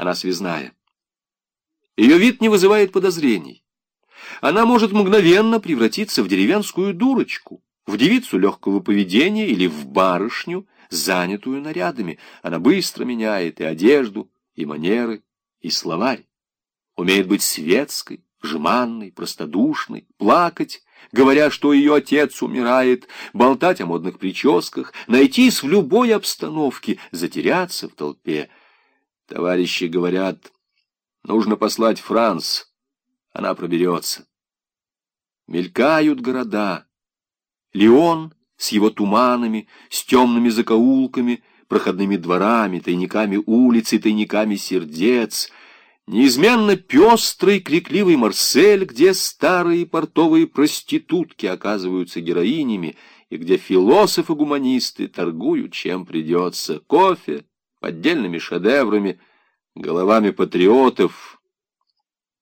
Она связная. Ее вид не вызывает подозрений. Она может мгновенно превратиться в деревенскую дурочку, в девицу легкого поведения или в барышню, занятую нарядами. Она быстро меняет и одежду, и манеры, и словарь. Умеет быть светской, жеманной, простодушной, плакать, говоря, что ее отец умирает, болтать о модных прическах, найтись в любой обстановке, затеряться в толпе. Товарищи говорят, нужно послать Франц, она проберется. Мелькают города. Леон с его туманами, с темными закоулками, проходными дворами, тайниками улиц и тайниками сердец — Неизменно пестрый, крикливый Марсель, где старые портовые проститутки оказываются героинями, и где философы-гуманисты торгуют чем придется, кофе, поддельными шедеврами, головами патриотов,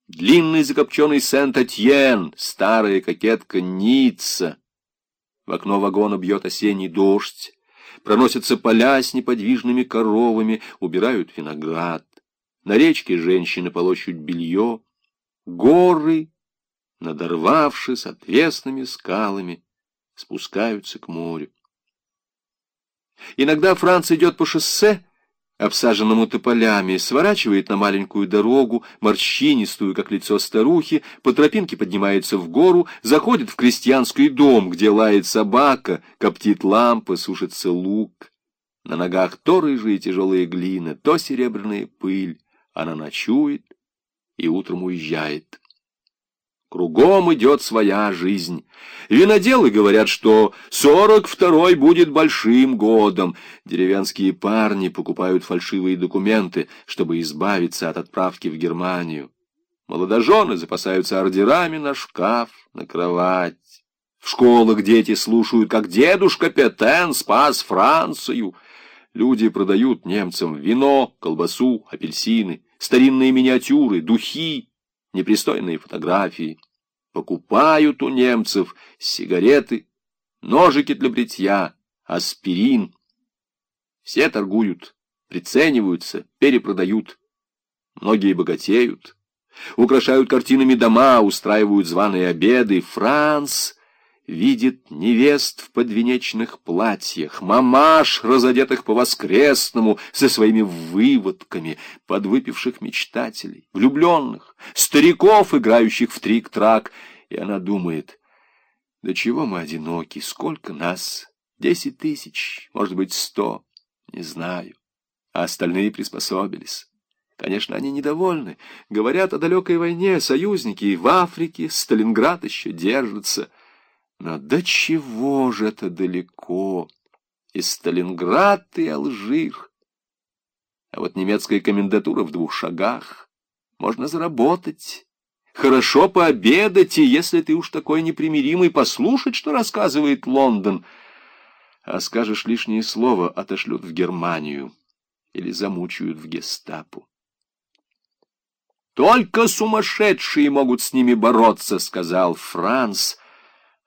длинный закопченный Сент-Этьен, старая кокетка Ницца. В окно вагона бьет осенний дождь, проносятся поля с неподвижными коровами, убирают виноград. На речке женщины полощут белье, горы, надорвавшись отвесными скалами, спускаются к морю. Иногда Франц идет по шоссе, обсаженному тополями, сворачивает на маленькую дорогу, морщинистую, как лицо старухи, по тропинке поднимается в гору, заходит в крестьянский дом, где лает собака, коптит лампа, сушится лук. На ногах то рыжая тяжелая глина, то серебряная пыль она ночует и утром уезжает. Кругом идет своя жизнь. Виноделы говорят, что сорок второй будет большим годом. Деревенские парни покупают фальшивые документы, чтобы избавиться от отправки в Германию. Молодожены запасаются ордерами на шкаф, на кровать. В школах дети слушают, как дедушка Петен спас Францию. Люди продают немцам вино, колбасу, апельсины старинные миниатюры, духи, непристойные фотографии. Покупают у немцев сигареты, ножики для бритья, аспирин. Все торгуют, прицениваются, перепродают. Многие богатеют, украшают картинами дома, устраивают званые обеды. Франц видит невест в подвенечных платьях, мамаш, разодетых по-воскресному, со своими выводками, подвыпивших мечтателей, влюбленных, стариков, играющих в трик-трак, и она думает, до чего мы одиноки, сколько нас, десять тысяч, может быть, сто, не знаю, а остальные приспособились. Конечно, они недовольны. Говорят о далекой войне, союзники в Африке, Сталинград еще держится. Но до чего же это далеко? И Сталинград, и Алжир. А вот немецкая комендатура в двух шагах. Можно заработать. Хорошо пообедать, и если ты уж такой непримиримый, послушать, что рассказывает Лондон. А скажешь лишнее слово, отошлют в Германию или замучают в гестапо. «Только сумасшедшие могут с ними бороться», — сказал Франц, —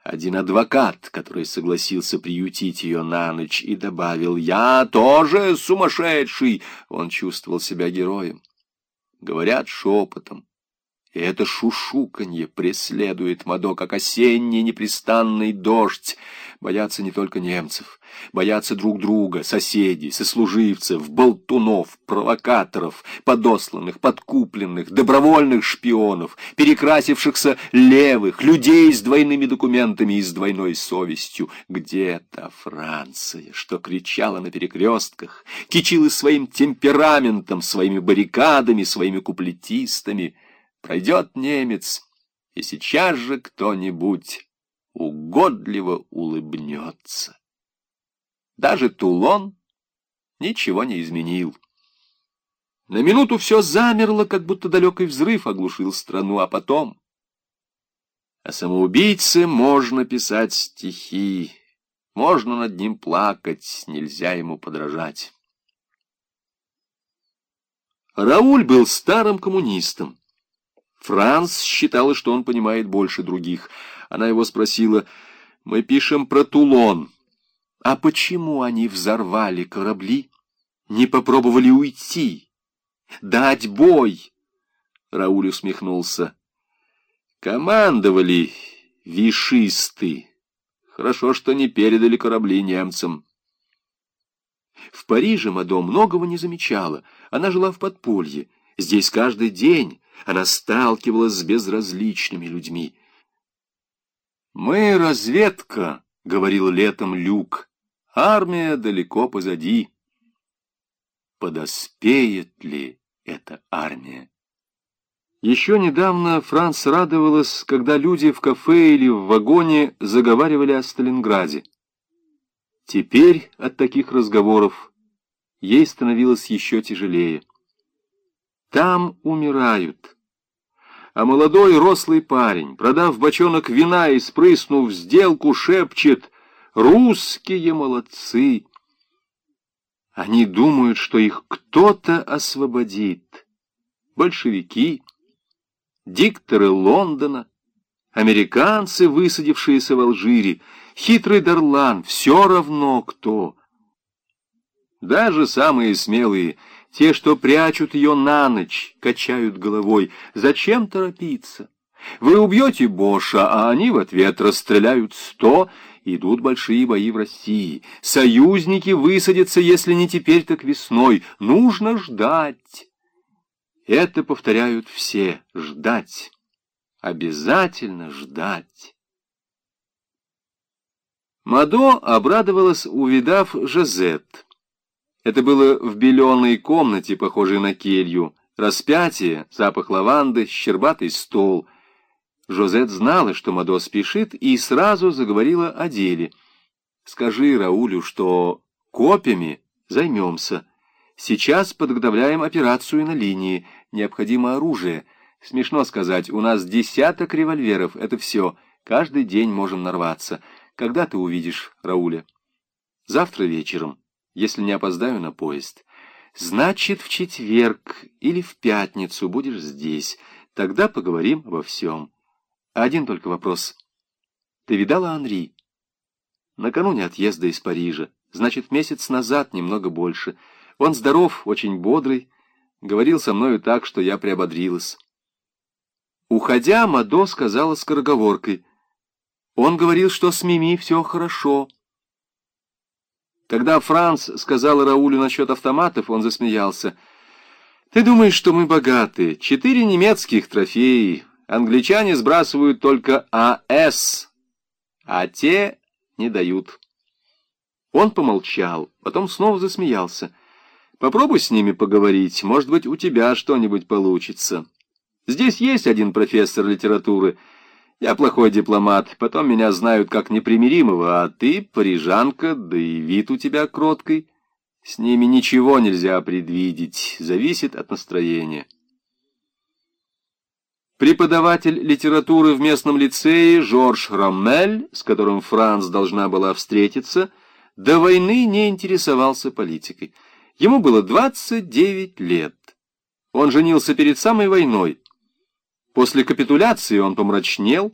один адвокат, который согласился приютить ее на ночь, и добавил «Я тоже сумасшедший!» Он чувствовал себя героем. Говорят шепотом. И это шушуканье преследует Мадо, как осенний непрестанный дождь. Боятся не только немцев, боятся друг друга, соседей, сослуживцев, болтунов, провокаторов, подосланных, подкупленных, добровольных шпионов, перекрасившихся левых, людей с двойными документами и с двойной совестью. Где-то Франция, что кричала на перекрестках, кичилась своим темпераментом, своими баррикадами, своими куплетистами — Пройдет немец, и сейчас же кто-нибудь угодливо улыбнется. Даже Тулон ничего не изменил. На минуту все замерло, как будто далекий взрыв оглушил страну, а потом... О самоубийце можно писать стихи, можно над ним плакать, нельзя ему подражать. Рауль был старым коммунистом. Франц считала, что он понимает больше других. Она его спросила, «Мы пишем про Тулон. А почему они взорвали корабли? Не попробовали уйти? Дать бой! Рауль усмехнулся. Командовали вишисты. Хорошо, что не передали корабли немцам. В Париже Мадо многого не замечала. Она жила в подполье. Здесь каждый день она сталкивалась с безразличными людьми. «Мы разведка», — говорил летом Люк. «Армия далеко позади». Подоспеет ли эта армия? Еще недавно Франц радовалась, когда люди в кафе или в вагоне заговаривали о Сталинграде. Теперь от таких разговоров ей становилось еще тяжелее. Там умирают. А молодой рослый парень, продав бочонок вина и спрыснув сделку, шепчет «Русские молодцы!» Они думают, что их кто-то освободит. Большевики, дикторы Лондона, американцы, высадившиеся в Алжире, хитрый Дарлан, все равно кто. Даже самые смелые, те, что прячут ее на ночь, качают головой. Зачем торопиться? Вы убьете Боша, а они в ответ расстреляют сто. Идут большие бои в России. Союзники высадятся, если не теперь, так весной. Нужно ждать. Это повторяют все. Ждать. Обязательно ждать. Мадо обрадовалась, увидав Жазет. Это было в беленой комнате, похожей на келью. Распятие, запах лаванды, щербатый стол. Жозет знала, что Мадо спешит, и сразу заговорила о деле. «Скажи Раулю, что копьями займемся. Сейчас подготовляем операцию на линии. Необходимо оружие. Смешно сказать, у нас десяток револьверов, это все. Каждый день можем нарваться. Когда ты увидишь Рауля?» «Завтра вечером» если не опоздаю на поезд. Значит, в четверг или в пятницу будешь здесь. Тогда поговорим обо всем. Один только вопрос. Ты видала Анри? Накануне отъезда из Парижа. Значит, месяц назад, немного больше. Он здоров, очень бодрый. Говорил со мною так, что я приободрилась. Уходя, Мадо сказала скороговоркой. Он говорил, что с Мими все хорошо. Когда Франц сказал Раулю насчет автоматов, он засмеялся. «Ты думаешь, что мы богаты? Четыре немецких трофеи. Англичане сбрасывают только АС, а те не дают». Он помолчал, потом снова засмеялся. «Попробуй с ними поговорить, может быть, у тебя что-нибудь получится. Здесь есть один профессор литературы». Я плохой дипломат, потом меня знают как непримиримого, а ты парижанка, да и вид у тебя кроткий. С ними ничего нельзя предвидеть, зависит от настроения. Преподаватель литературы в местном лицее Жорж Роммель, с которым Франц должна была встретиться, до войны не интересовался политикой. Ему было 29 лет. Он женился перед самой войной. После капитуляции он помрачнел,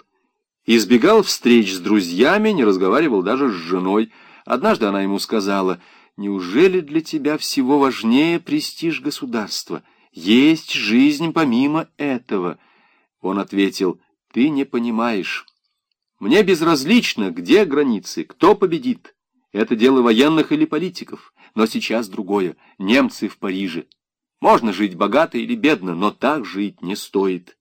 избегал встреч с друзьями, не разговаривал даже с женой. Однажды она ему сказала, «Неужели для тебя всего важнее престиж государства? Есть жизнь помимо этого». Он ответил, «Ты не понимаешь. Мне безразлично, где границы, кто победит. Это дело военных или политиков. Но сейчас другое. Немцы в Париже. Можно жить богато или бедно, но так жить не стоит».